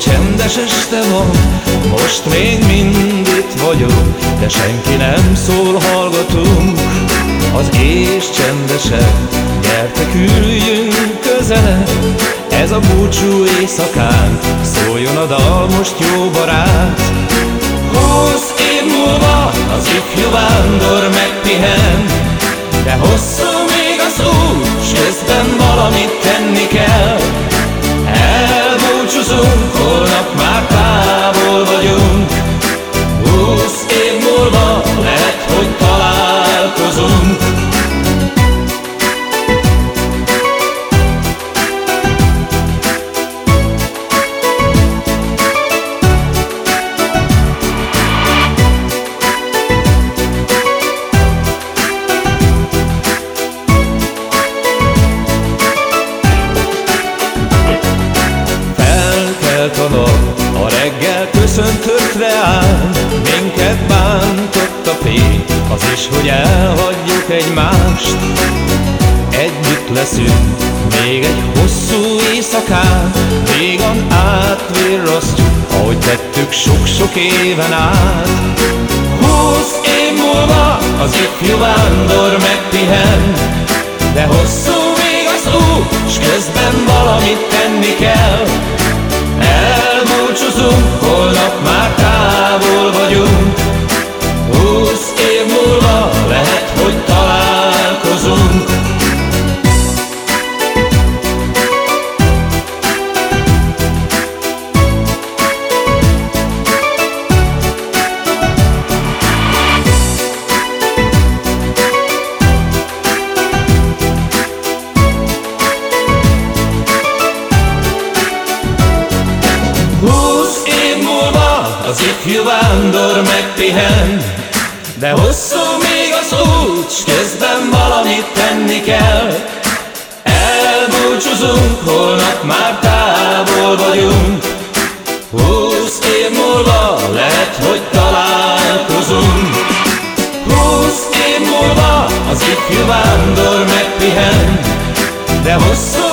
Csendes este van, most még mind itt vagyok De senki nem szól, hallgatunk. Az és csendesek Gyertek üljünk közelebb Ez a búcsú éjszakán Szóljon a dal most jó barát. Húsz év múlva az ifjú vándor megpihen De hosszú még az út, s valamit tenni kell köszöntött áll. Minket bántott a fény, az is, hogy elhagyjuk egymást. Együtt leszünk, még egy hosszú éjszakán. Végan átvirrasztjuk, ahogy tettük sok-sok éven át. Húsz év múlva az ifjú vándor megpihen De hosszú még az út, s közben valamit tenni kell. Elbúcsúzunk, holnap már az ifjú vándor megpihen De hosszú még az út, s közben valamit tenni kell. Elbúcsúzunk, holnap már távol vagyunk. Húsz év múlva lehet, hogy találkozunk. Húsz év múlva az ifjú vándor megpihen De hosszú